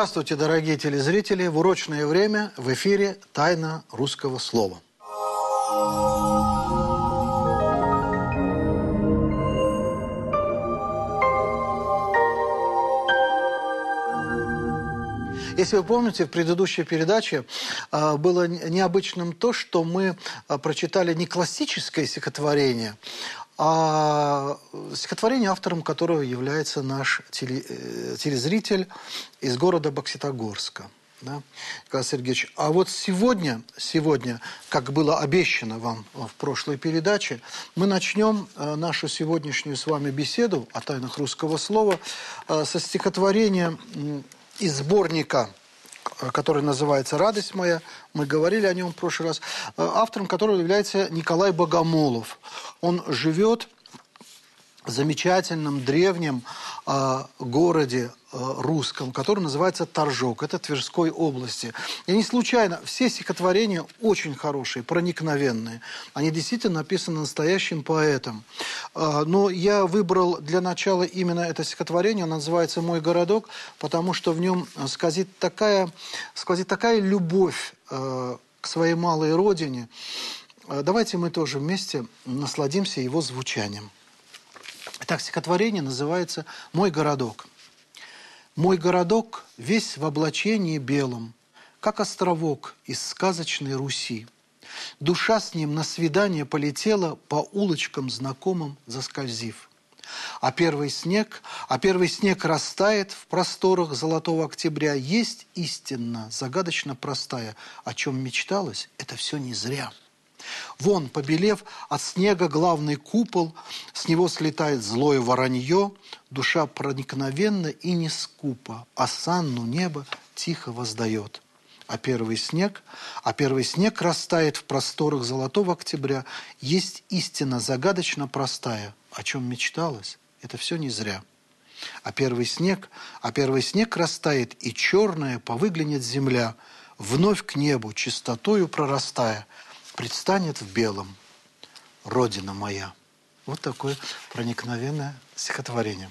Здравствуйте, дорогие телезрители! В урочное время в эфире «Тайна русского слова». Если вы помните, в предыдущей передаче э, было необычным то, что мы э, прочитали не классическое стихотворение, а стихотворение, автором которого является наш теле, э, телезритель из города Бокситогорска. Да, Николай Сергеевич. А вот сегодня, сегодня, как было обещано вам в прошлой передаче, мы начнем э, нашу сегодняшнюю с вами беседу о тайнах русского слова э, со стихотворения из сборника который называется «Радость моя». Мы говорили о нем в прошлый раз. Э, автором которого является Николай Богомолов. Он живет замечательном древнем э, городе э, русском, который называется Торжок. Это Тверской области. И не случайно, все стихотворения очень хорошие, проникновенные. Они действительно написаны настоящим поэтом. Э, но я выбрал для начала именно это стихотворение. Оно называется «Мой городок», потому что в нем сквозит такая, сквозит такая любовь э, к своей малой родине. Давайте мы тоже вместе насладимся его звучанием. Так стихотворение называется «Мой городок». «Мой городок весь в облачении белом, как островок из сказочной Руси. Душа с ним на свидание полетела по улочкам знакомым заскользив. А первый снег, а первый снег растает в просторах золотого октября. Есть истинно, загадочно простая, о чем мечталось, это все не зря. Вон, побелев от снега главный купол, с него слетает злое воронье, душа проникновенна и не скупа, а санну небо тихо воздает. А первый снег, а первый снег растает в просторах золотого октября, есть истина загадочно простая, о чем мечталось, это все не зря. А первый снег, а первый снег растает, и черная повыглянет земля, вновь к небу чистотою прорастая – предстанет в белом «Родина моя». Вот такое проникновенное стихотворение.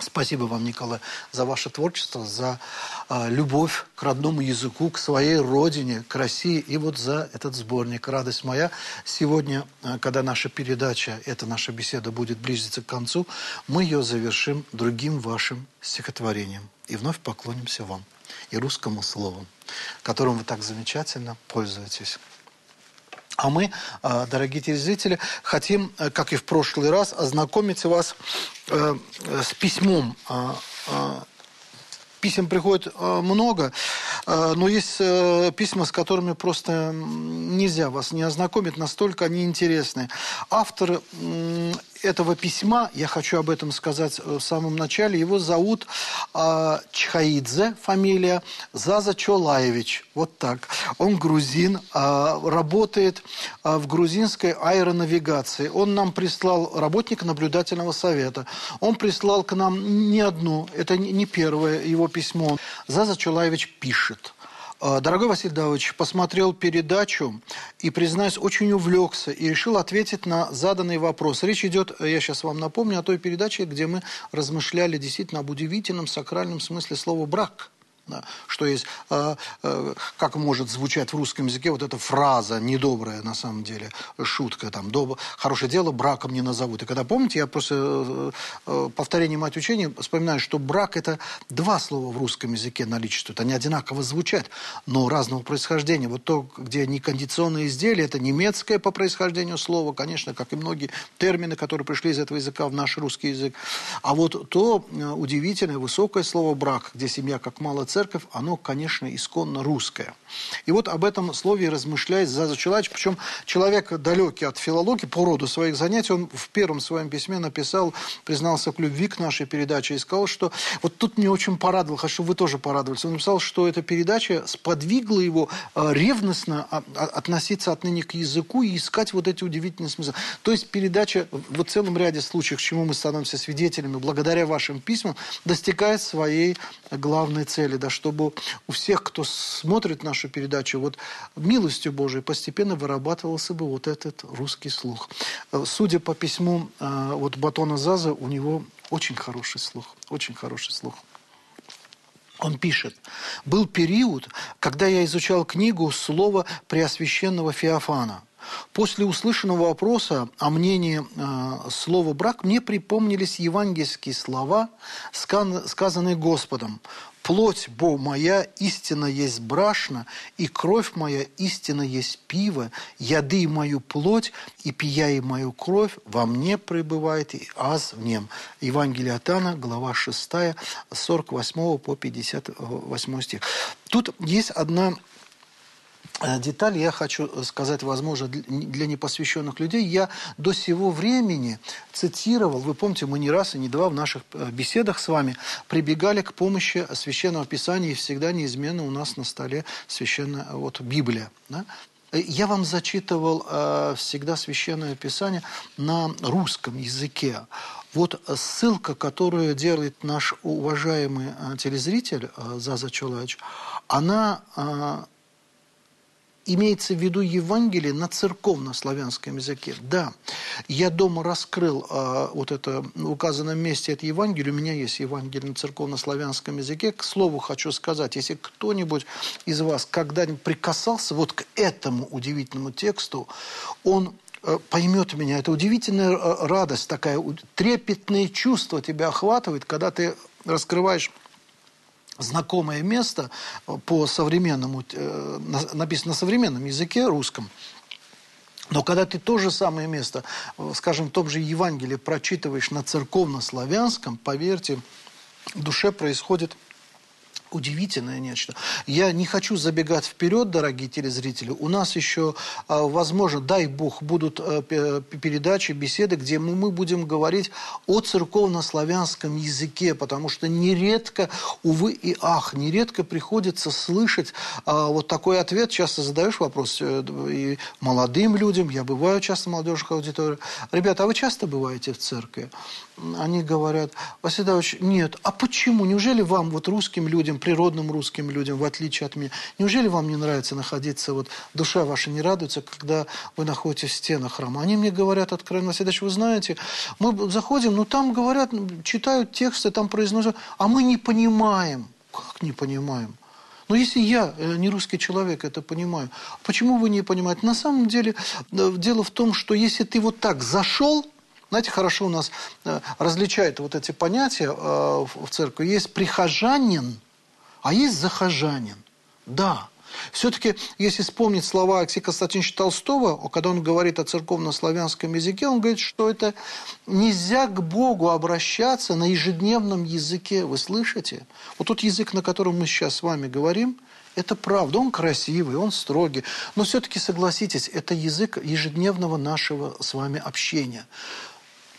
Спасибо вам, Николай, за ваше творчество, за э, любовь к родному языку, к своей родине, к России и вот за этот сборник «Радость моя». Сегодня, э, когда наша передача, эта наша беседа будет близиться к концу, мы ее завершим другим вашим стихотворением. И вновь поклонимся вам и русскому слову, которым вы так замечательно пользуетесь. А мы, э, дорогие телезрители, хотим, э, как и в прошлый раз, ознакомить вас э, с письмом. Писем приходит много, но есть письма, с которыми просто нельзя вас не ознакомить, настолько они интересны. Автор этого письма, я хочу об этом сказать в самом начале, его зовут э, Чхаидзе, фамилия, Заза Чолаевич, вот так. Он грузин, э, работает э, в грузинской аэронавигации. Он нам прислал работника наблюдательного совета. Он прислал к нам не одну, это не первое его письмо. Заза Чолаевич пишет – дорогой Василий Давыдович, посмотрел передачу и, признаюсь, очень увлекся и решил ответить на заданный вопрос. Речь идет, я сейчас вам напомню, о той передаче, где мы размышляли действительно об удивительном сакральном смысле слова «брак» что есть, э, э, как может звучать в русском языке вот эта фраза недобрая на самом деле, шутка, там, доб... хорошее дело браком не назовут. И когда, помните, я после э, повторения мать учения вспоминаю, что брак это два слова в русском языке наличествуют, они одинаково звучат, но разного происхождения. Вот то, где некондиционные изделия, это немецкое по происхождению слово, конечно, как и многие термины, которые пришли из этого языка в наш русский язык. А вот то удивительное, высокое слово брак, где семья как мало церковь, оно, конечно, исконно русское. И вот об этом слове размышляет Заза Челач, причем человек далекий от филологии по роду своих занятий, он в первом своем письме написал, признался к любви к нашей передаче и сказал, что вот тут мне очень порадовал, хочу, вы тоже порадовались. Он написал, что эта передача сподвигла его э, ревностно относиться отныне к языку и искать вот эти удивительные смыслы. То есть передача в целом ряде случаев, к чему мы становимся свидетелями, благодаря вашим письмам, достигает своей главной цели, да, чтобы у всех, кто смотрит нашу передачу, вот милостью Божией постепенно вырабатывался бы вот этот русский слух. Э, судя по письму э, вот Батона Заза, у него очень хороший слух, очень хороший слух. Он пишет, был период, когда я изучал книгу «Слово Преосвященного Феофана». После услышанного вопроса о мнении э, слова «брак» мне припомнились евангельские слова, сказанные Господом. «Плоть, бо моя, истина есть брашна, и кровь моя, истина есть пиво, яды мою плоть, и пия и мою кровь во мне пребывает, и аз в нем». Евангелие от Иоанна, глава 6, 48 по 58 стих. Тут есть одна деталь я хочу сказать, возможно, для непосвященных людей. Я до сего времени цитировал, вы помните, мы не раз и не два в наших э, беседах с вами прибегали к помощи Священного Писания, и всегда неизменно у нас на столе священная вот, Библия. Да? Я вам зачитывал э, всегда Священное Писание на русском языке. Вот ссылка, которую делает наш уважаемый э, телезритель э, Заза Чулаевич, она... Имеется в виду Евангелие на церковно-славянском языке. Да, я дома раскрыл э, вот это указанном месте это Евангелие. У меня есть Евангелие на церковно-славянском языке. К слову хочу сказать, если кто-нибудь из вас когда-нибудь прикасался вот к этому удивительному тексту, он э, поймет меня. Это удивительная э, радость такая, трепетные чувства тебя охватывает, когда ты раскрываешь знакомое место по современному, э, написано на современном языке русском, но когда ты то же самое место, э, скажем, в том же Евангелии прочитываешь на церковно-славянском, поверьте, в душе происходит удивительное нечто. Я не хочу забегать вперед, дорогие телезрители. У нас еще, а, возможно, дай бог, будут э, передачи, беседы, где мы будем говорить о церковно-славянском языке, потому что нередко, увы и ах, нередко приходится слышать а, вот такой ответ. Часто задаешь вопрос э, и молодым людям, я бываю часто в молодежных аудиториях. Ребята, а вы часто бываете в церкви? Они говорят, Василий Давыдович, нет. А почему? Неужели вам, вот русским людям, природным русским людям, в отличие от меня. Неужели вам не нравится находиться, вот душа ваша не радуется, когда вы находитесь в стенах храма? Они мне говорят откровенно, Васильевич, вы знаете, мы заходим, ну там говорят, читают тексты, там произносят, а мы не понимаем. Как не понимаем? Но если я, э, не русский человек, это понимаю, почему вы не понимаете? На самом деле, э, дело в том, что если ты вот так зашел, знаете, хорошо у нас э, различают вот эти понятия в церкви. Есть прихожанин, а есть захожанин. Да. Все-таки, если вспомнить слова Алексея Константиновича Толстого, когда он говорит о церковно-славянском языке, он говорит, что это нельзя к Богу обращаться на ежедневном языке. Вы слышите? Вот тот язык, на котором мы сейчас с вами говорим, это правда, он красивый, он строгий. Но все-таки, согласитесь, это язык ежедневного нашего с вами общения.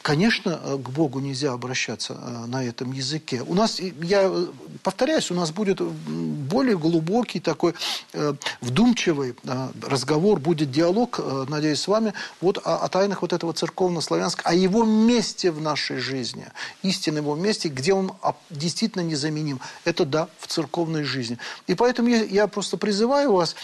Конечно, э, к Богу нельзя обращаться э, на этом языке. У нас, я э, повторяюсь, у нас будет более глубокий такой вдумчивый разговор, будет диалог, надеюсь, с вами, вот о, о тайнах вот этого церковно-славянского, о его месте в нашей жизни, истинном его месте, где он действительно незаменим. Это да, в церковной жизни. И поэтому я, я просто призываю вас,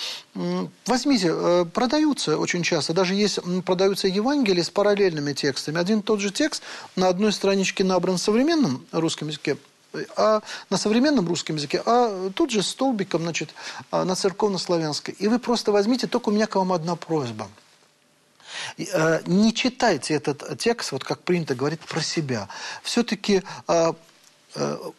возьмите, продаются очень часто, даже есть, продаются Евангелия с параллельными текстами. Один тот же текст на одной страничке набран в современном русском языке, а на современном русском языке, а тут же столбиком, значит, а, на церковно-славянской. И вы просто возьмите, только у меня к вам одна просьба. Не читайте этот текст, вот как принято говорить, про себя. Все-таки а,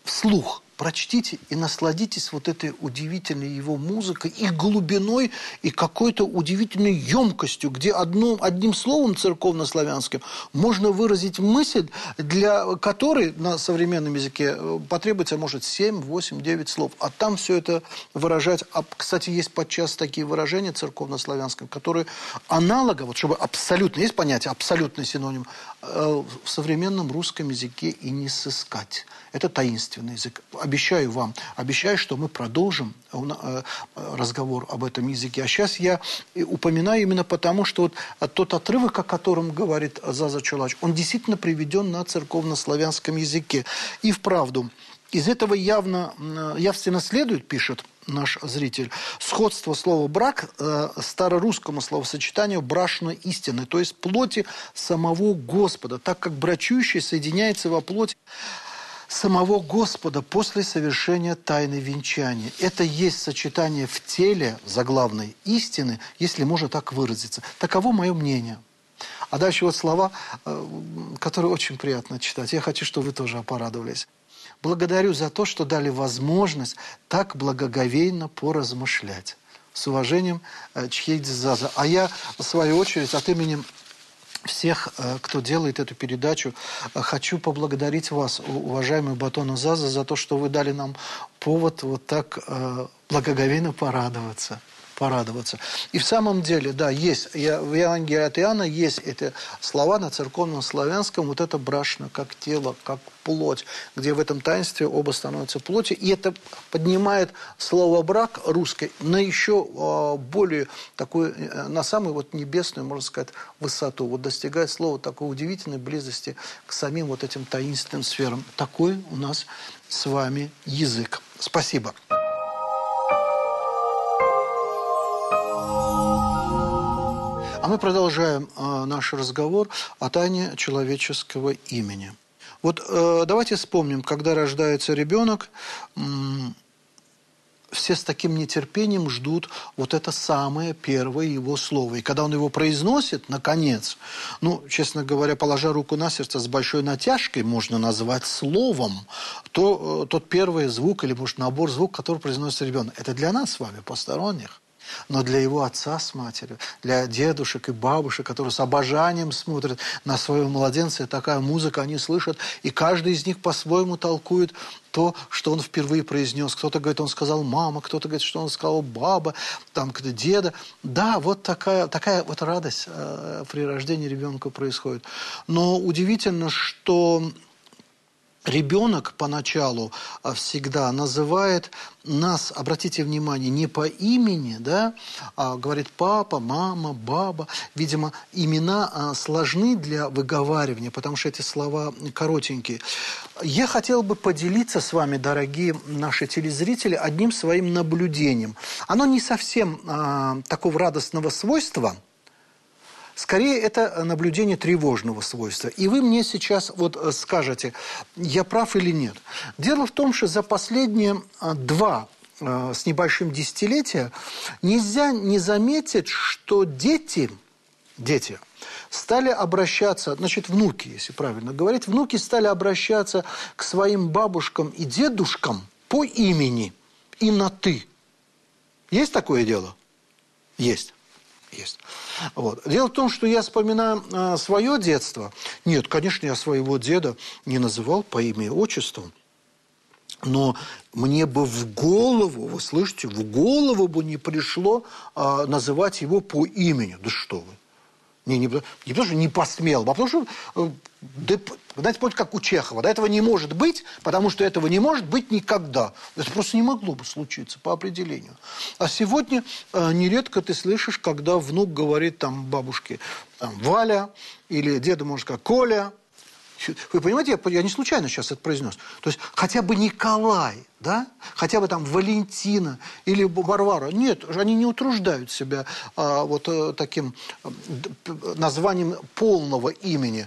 вслух прочтите и насладитесь вот этой удивительной его музыкой и глубиной, и какой-то удивительной емкостью, где одно, одним словом церковно-славянским можно выразить мысль, для которой на современном языке э, потребуется, может, 7, 8, 9 слов. А там все это выражать... А, кстати, есть подчас такие выражения церковно-славянском, которые аналога, вот чтобы абсолютно, есть понятие абсолютный синоним, э, в современном русском языке и не сыскать. Это таинственный язык. Обещаю вам, обещаю, что мы продолжим э, э, разговор об этом языке. А сейчас я упоминаю именно потому, что вот тот отрывок, о котором говорит Заза Чулач, он действительно приведен на церковно-славянском языке. И вправду, из этого явно, явственно следует, пишет наш зритель, сходство слова «брак» э, старорусскому словосочетанию «брашной истины», то есть плоти самого Господа, так как брачующий соединяется во плоть самого Господа после совершения тайны венчания. Это есть сочетание в теле заглавной истины, если можно так выразиться. Таково мое мнение. А дальше вот слова, э, которые очень приятно читать. Я хочу, чтобы вы тоже порадовались. Благодарю за то, что дали возможность так благоговейно поразмышлять. С уважением, э, Чхейдзи Заза. А я, в свою очередь, от имени всех, э, кто делает эту передачу. Хочу поблагодарить вас, уважаемый Батона Заза, за то, что вы дали нам повод вот так благоговейно порадоваться порадоваться. И в самом деле, да, есть, я, в Евангелии от Иоанна есть эти слова на церковном славянском, вот это брашно, как тело, как плоть, где в этом таинстве оба становятся плоти. И это поднимает слово «брак» русской на еще э, более такую, э, на самую вот небесную, можно сказать, высоту. Вот достигает слова такой удивительной близости к самим вот этим таинственным сферам. Такой у нас с вами язык. Спасибо. А мы продолжаем э, наш разговор о тайне человеческого имени. Вот э, давайте вспомним, когда рождается ребенок, э, все с таким нетерпением ждут вот это самое первое его слово. И когда он его произносит, наконец, ну, честно говоря, положа руку на сердце, с большой натяжкой можно назвать словом, то э, тот первый звук или, может, набор звук, который произносит ребенок. Это для нас с вами, посторонних. Но для его отца с матерью, для дедушек и бабушек, которые с обожанием смотрят на своего младенца, такая музыка они слышат, и каждый из них по-своему толкует то, что он впервые произнес. Кто-то говорит, он сказал мама, кто-то говорит, что он сказал баба, там кто-то деда. Да, вот такая, такая вот радость э, при рождении ребенка происходит. Но удивительно, что ребенок поначалу а, всегда называет нас, обратите внимание, не по имени, да, а говорит папа, мама, баба. Видимо, имена а, сложны для выговаривания, потому что эти слова коротенькие. Я хотел бы поделиться с вами, дорогие наши телезрители, одним своим наблюдением. Оно не совсем а, такого радостного свойства – Скорее, это наблюдение тревожного свойства. И вы мне сейчас вот э, скажете, я прав или нет. Дело в том, что за последние э, два э, с небольшим десятилетия нельзя не заметить, что дети, дети стали обращаться, значит, внуки, если правильно говорить, внуки стали обращаться к своим бабушкам и дедушкам по имени и на «ты». Есть такое дело? Есть есть. Вот. Дело в том, что я вспоминаю а, свое детство. Нет, конечно, я своего деда не называл по имени и отчеству. Но мне бы в голову, вы слышите, в голову бы не пришло а, называть его по имени. Да что вы. Не, не, не потому, что не посмел, а потому что, э, да, знаете, помните, как у Чехова, да, этого не может быть, потому что этого не может быть никогда. Это просто не могло бы случиться по определению. А сегодня э, нередко ты слышишь, когда внук говорит там бабушке там, Валя, или деду, может сказать, Коля, вы понимаете, я, я не случайно сейчас это произнес. То есть хотя бы Николай, да? Хотя бы там Валентина или Варвара. Нет, они не утруждают себя а, вот а, таким а, названием полного имени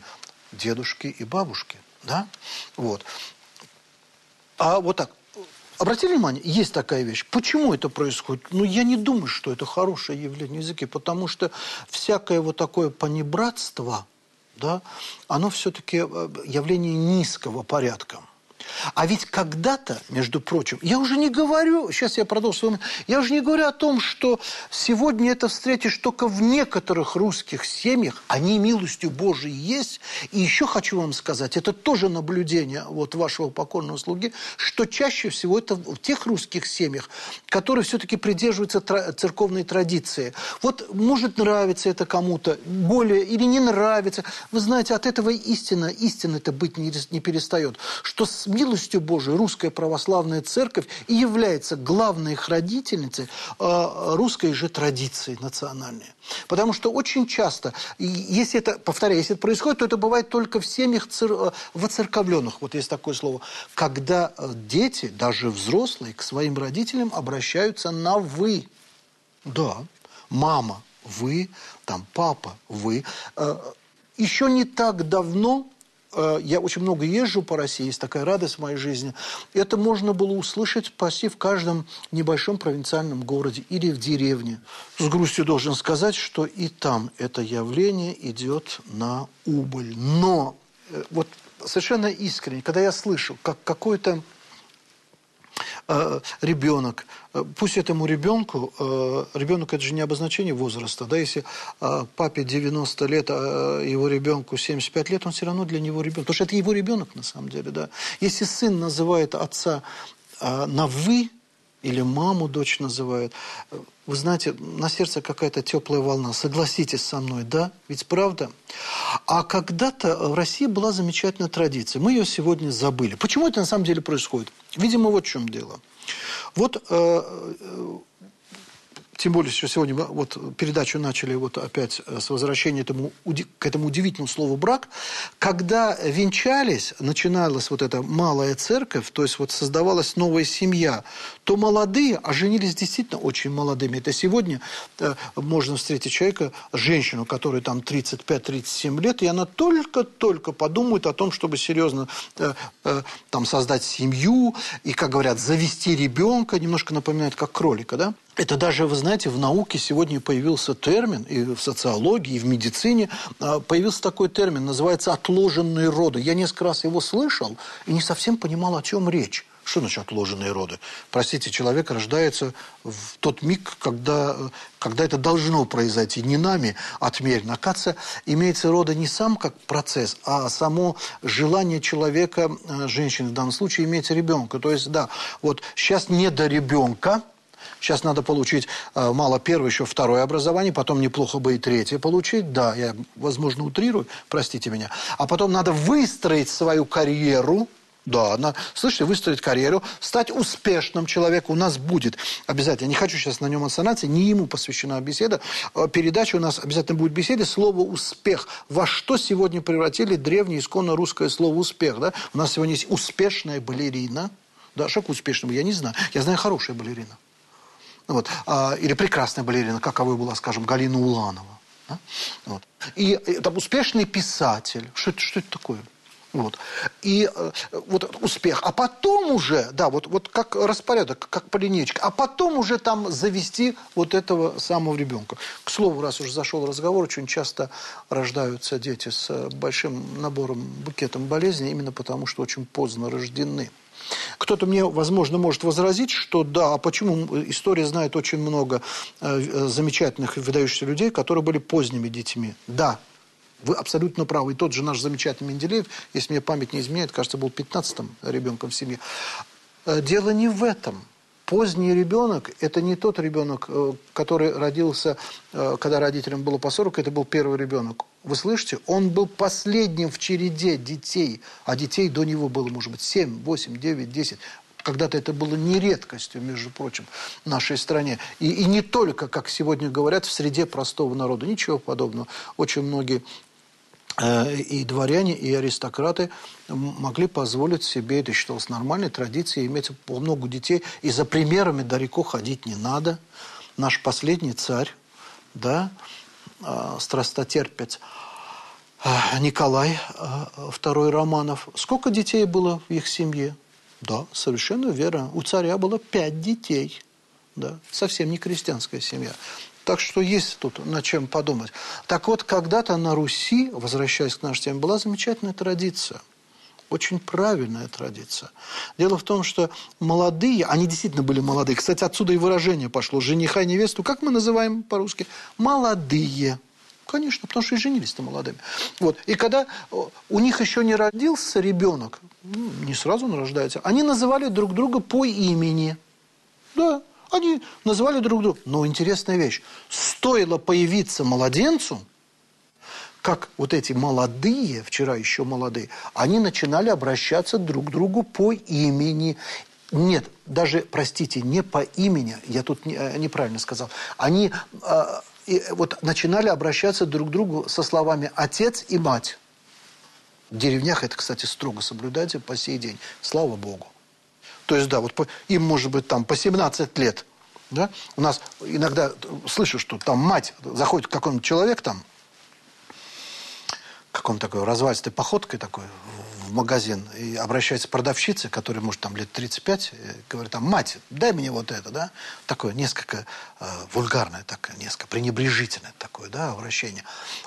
дедушки и бабушки, да? Вот. А вот так. Обратили внимание, есть такая вещь. Почему это происходит? Ну, я не думаю, что это хорошее явление языке, потому что всякое вот такое понебратство – да, оно все-таки э, явление низкого порядка. А ведь когда-то, между прочим, я уже не говорю, сейчас я продолжу, я уже не говорю о том, что сегодня это встретишь только в некоторых русских семьях, они милостью Божией есть. И еще хочу вам сказать, это тоже наблюдение вот вашего покорного слуги, что чаще всего это в тех русских семьях, которые все-таки придерживаются церковной традиции. Вот может нравиться это кому-то более или не нравится. Вы знаете, от этого истина, истина это быть не, не перестает. Что с милостью Божией русская православная церковь и является главной хранительницей э, русской же традиции национальной. Потому что очень часто, если это, повторяю, если это происходит, то это бывает только в семьях цер... Э, воцерковленных, вот есть такое слово, когда э, дети, даже взрослые, к своим родителям обращаются на «вы». Да, мама, вы, там, папа, вы. Еще не так давно я очень много езжу по России, есть такая радость в моей жизни. Это можно было услышать почти в каждом небольшом провинциальном городе или в деревне. С грустью должен сказать, что и там это явление идет на убыль. Но э, вот совершенно искренне, когда я слышу, как какой-то э, ребенок, э, пусть этому ребенку, э, ребенок это же не обозначение возраста, да, если э, папе 90 лет, а его ребенку 75 лет, он все равно для него ребенок, потому что это его ребенок на самом деле, да. Если сын называет отца э, на «вы», или маму дочь называют. Вы знаете, на сердце какая-то теплая волна. Согласитесь со мной, да? Ведь правда? А когда-то в России была замечательная традиция. Мы ее сегодня забыли. Почему это на самом деле происходит? Видимо, вот в чем дело. Вот э, тем более, что сегодня вот передачу начали вот опять э, с возвращения этому, к этому удивительному слову «брак», когда венчались, начиналась вот эта малая церковь, то есть вот создавалась новая семья, то молодые, а женились действительно очень молодыми. Это сегодня э, можно встретить человека, женщину, которой там 35-37 лет, и она только-только подумает о том, чтобы серьезно э, там создать семью и, как говорят, завести ребенка, немножко напоминает как кролика, да? Это даже, вы знаете, в науке сегодня появился термин, и в социологии, и в медицине а, появился такой термин, называется «отложенные роды». Я несколько раз его слышал и не совсем понимал, о чем речь. Что значит отложенные роды? Простите, человек рождается в тот миг, когда, когда это должно произойти, не нами отмерено. Оказывается, имеется роды не сам как процесс, а само желание человека, э, женщины в данном случае, иметь ребенка. То есть, да, вот сейчас не до ребенка, Сейчас надо получить э, мало первое, еще второе образование, потом неплохо бы и третье получить. Да, я, возможно, утрирую, простите меня. А потом надо выстроить свою карьеру, да, на, слышите, выстроить карьеру, стать успешным человеком. У нас будет обязательно, не хочу сейчас на нем остановиться, не ему посвящена беседа. Э, передача у нас обязательно будет беседа. Слово «успех». Во что сегодня превратили древнее исконно русское слово «успех»? Да? У нас сегодня есть успешная балерина. Да, что успешного, я не знаю. Я знаю хорошая балерина. Вот. А, или прекрасная балерина, каковой была, скажем, Галина Уланова. Да? Вот. И там успешный писатель. Что это, что это такое? Вот. И э, вот успех. А потом уже, да, вот, вот как распорядок, как по линейке. А потом уже там завести вот этого самого ребенка. К слову, раз уже зашел разговор, очень часто рождаются дети с большим набором, букетом болезней, именно потому что очень поздно рождены. Кто-то мне, возможно, может возразить, что да, а почему история знает очень много э, э, замечательных и выдающихся людей, которые были поздними детьми. Да, вы абсолютно правы. И тот же наш замечательный Менделеев, если мне память не изменяет, кажется, был 15-м ребенком в семье. Э, дело не в этом. Поздний ребенок – это не тот ребенок, э, который родился, э, когда родителям было по 40, это был первый ребенок. Вы слышите? Он был последним в череде детей, а детей до него было, может быть, 7, 8, 9, 10. Когда-то это было не редкостью, между прочим, в нашей стране. И, и не только, как сегодня говорят, в среде простого народа. Ничего подобного. Очень многие и дворяне, и аристократы могли позволить себе, это считалось нормальной традицией, иметь по много детей. И за примерами далеко ходить не надо. Наш последний царь, да, э, страстотерпец, э, Николай II Романов. Сколько детей было в их семье? Да, совершенно верно. У царя было пять детей. Да, совсем не крестьянская семья. Так что есть тут над чем подумать. Так вот, когда-то на Руси, возвращаясь к нашей теме, была замечательная традиция. Очень правильная традиция. Дело в том, что молодые, они действительно были молодые. Кстати, отсюда и выражение пошло. Жениха и невесту, как мы называем по-русски? Молодые. Конечно, потому что и женились-то молодыми. Вот. И когда у них еще не родился ребенок, ну, не сразу он рождается, они называли друг друга по имени. Да, они называли друг друга. Но интересная вещь. Стоило появиться младенцу, как вот эти молодые, вчера еще молодые, они начинали обращаться друг к другу по имени. Нет, даже, простите, не по имени, я тут не, э, неправильно сказал. Они э, и, вот начинали обращаться друг к другу со словами «отец» и «мать». В деревнях это, кстати, строго соблюдается по сей день. Слава Богу. То есть, да, вот по, им, может быть, там по 17 лет. Да? У нас иногда слышу, что там мать, заходит какой-нибудь человек там, как он такой, развалистой походкой такой в магазин и обращается к продавщице, которая, может, там лет 35, говорит, там, мать, дай мне вот это, да? Такое несколько э, вульгарное, такое, несколько пренебрежительное такое, да, обращение.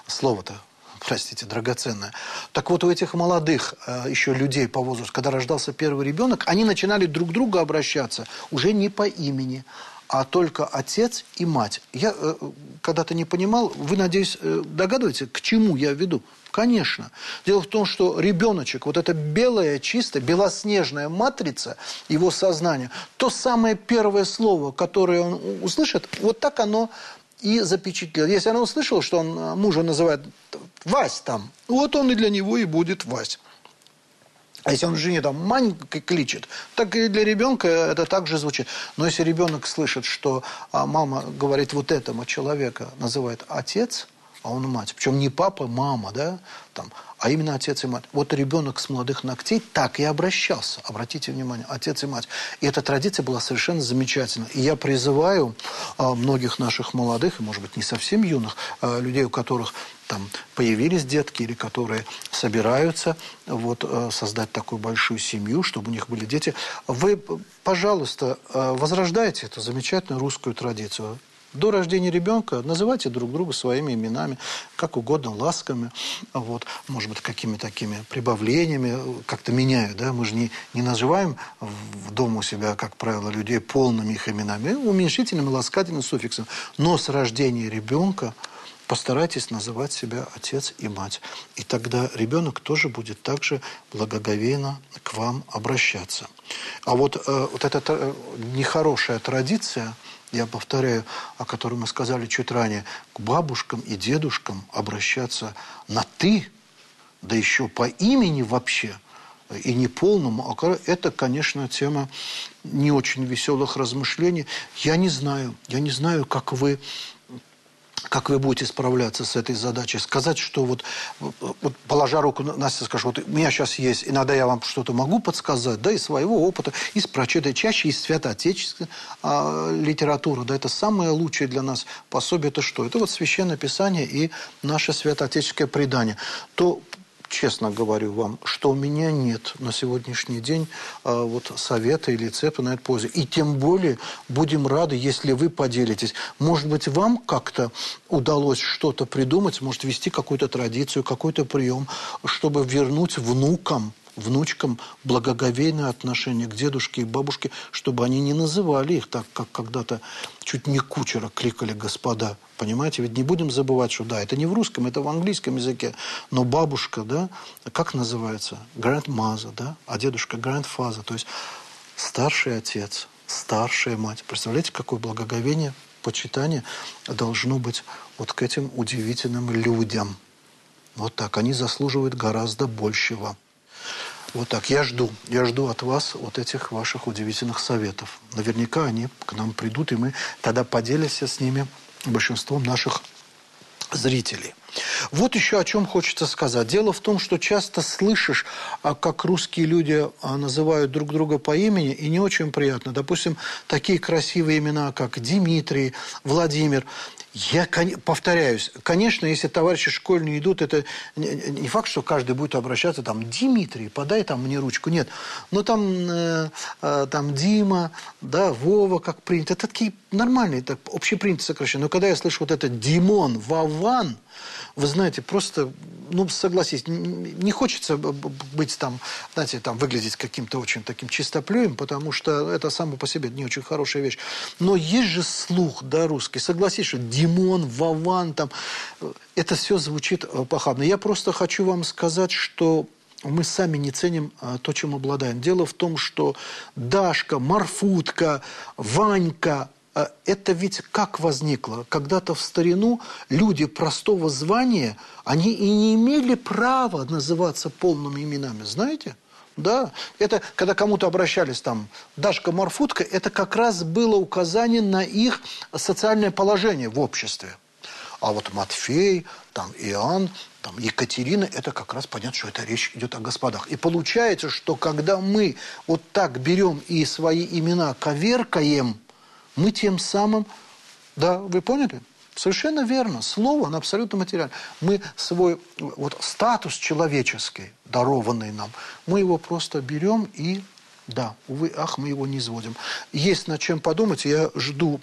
Слово-то простите, драгоценное. Так вот, у этих молодых э, еще людей по возрасту, когда рождался первый ребенок, они начинали друг к другу обращаться уже не по имени, а только отец и мать. Я э, когда-то не понимал, вы, надеюсь, э, догадываетесь, к чему я веду? Конечно. Дело в том, что ребеночек, вот эта белая, чистая, белоснежная матрица его сознания, то самое первое слово, которое он услышит, вот так оно и запечатлел. Если она услышала, что он э, мужа называет Вась там, вот он и для него и будет Вась. А если он жене там маленькой кличет, так и для ребенка это также звучит. Но если ребенок слышит, что а, мама говорит вот этому человека, называет отец, а он мать. Причем не папа, мама, да, там, а именно отец и мать. Вот ребенок с молодых ногтей так и обращался. Обратите внимание, отец и мать. И эта традиция была совершенно замечательна. И я призываю а, многих наших молодых, и, может быть, не совсем юных, а, людей, у которых там появились детки или которые собираются вот, а, создать такую большую семью, чтобы у них были дети. Вы, пожалуйста, а, возрождайте эту замечательную русскую традицию. До рождения ребенка называйте друг друга своими именами, как угодно, ласками, вот, может быть, какими такими прибавлениями, как-то меняют, да, мы же не, не называем в дома у себя, как правило, людей полными их именами, уменьшительными, ласкательными суффиксами, но с рождения ребенка постарайтесь называть себя отец и мать. И тогда ребенок тоже будет также благоговейно к вам обращаться. А вот, э, вот эта э, нехорошая традиция – я повторяю, о котором мы сказали чуть ранее, к бабушкам и дедушкам обращаться на «ты», да еще по имени вообще, и не полному, а это, конечно, тема не очень веселых размышлений. Я не знаю, я не знаю, как вы как вы будете справляться с этой задачей? Сказать, что вот, вот положа руку, Настя скажет, вот у меня сейчас есть, иногда я вам что-то могу подсказать, да, из своего опыта, из прочитанной, чаще из святоотечественной а, литературы, да, это самое лучшее для нас пособие, это что? Это вот Священное Писание и наше святоотеческое предание. То честно говорю вам, что у меня нет на сегодняшний день а, вот совета или рецепта на эту пользу. И тем более будем рады, если вы поделитесь. Может быть, вам как-то удалось что-то придумать, может, вести какую-то традицию, какой-то прием, чтобы вернуть внукам внучкам благоговейное отношение к дедушке и бабушке, чтобы они не называли их так, как когда-то чуть не кучера кликали господа. Понимаете, ведь не будем забывать, что да, это не в русском, это в английском языке, но бабушка, да, как называется? Grandmother, да, а дедушка grandfather, то есть старший отец, старшая мать. Представляете, какое благоговение, почитание должно быть вот к этим удивительным людям. Вот так, они заслуживают гораздо большего. Вот так. Я жду. Я жду от вас вот этих ваших удивительных советов. Наверняка они к нам придут, и мы тогда поделимся с ними большинством наших зрителей. Вот еще о чем хочется сказать. Дело в том, что часто слышишь, а как русские люди а, называют друг друга по имени, и не очень приятно. Допустим, такие красивые имена, как Дмитрий, Владимир. Я повторяюсь, конечно, если товарищи школьные идут, это не факт, что каждый будет обращаться там Дмитрий, подай там мне ручку, нет. Но там, э, э, там Дима, да, Вова, как принято, это такие нормальные, так, общепринятые сокращения. Но когда я слышу вот это Димон, Вован, вы знаете, просто, ну, согласись, не хочется быть там, знаете, там, выглядеть каким-то очень таким чистоплюем, потому что это само по себе не очень хорошая вещь. Но есть же слух, да, русский. Согласись, что Димон, Вован, там, это все звучит э, похабно. Я просто хочу вам сказать, что мы сами не ценим а, то, чем обладаем. Дело в том, что Дашка, Марфутка, Ванька, это ведь как возникло? Когда-то в старину люди простого звания, они и не имели права называться полными именами, знаете? Да, это когда кому-то обращались там Дашка Марфутка, это как раз было указание на их социальное положение в обществе. А вот Матфей, там Иоанн, там Екатерина, это как раз понятно, что это речь идет о господах. И получается, что когда мы вот так берем и свои имена коверкаем – мы тем самым, да, вы поняли? Совершенно верно. Слово, оно абсолютно материально. Мы свой вот статус человеческий, дарованный нам, мы его просто берем и, да, увы, ах, мы его не изводим. Есть над чем подумать. Я жду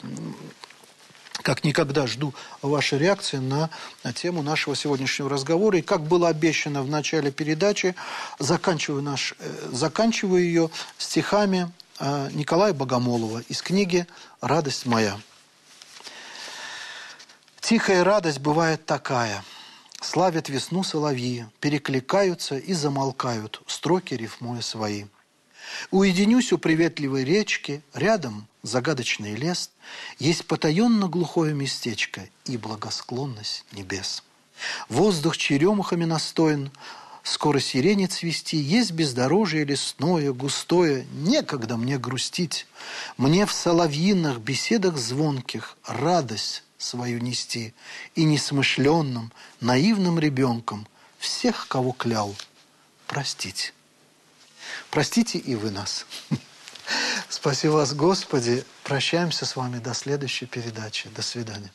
как никогда жду вашей реакции на тему нашего сегодняшнего разговора. И как было обещано в начале передачи, заканчиваю, наш, э, заканчиваю ее стихами Николая Богомолова из книги «Радость моя». Тихая радость бывает такая. Славят весну соловьи, перекликаются и замолкают, строки рифмуя свои. Уединюсь у приветливой речки, рядом загадочный лес, есть потаенно глухое местечко и благосклонность небес. Воздух черемухами настоен, скоро сирени цвести, есть бездорожье лесное, густое, некогда мне грустить. Мне в соловьиных беседах звонких радость свою нести и несмышленным, наивным ребенком всех, кого клял, простить. Простите и вы нас. Спасибо вас, Господи. Прощаемся с вами до следующей передачи. До свидания.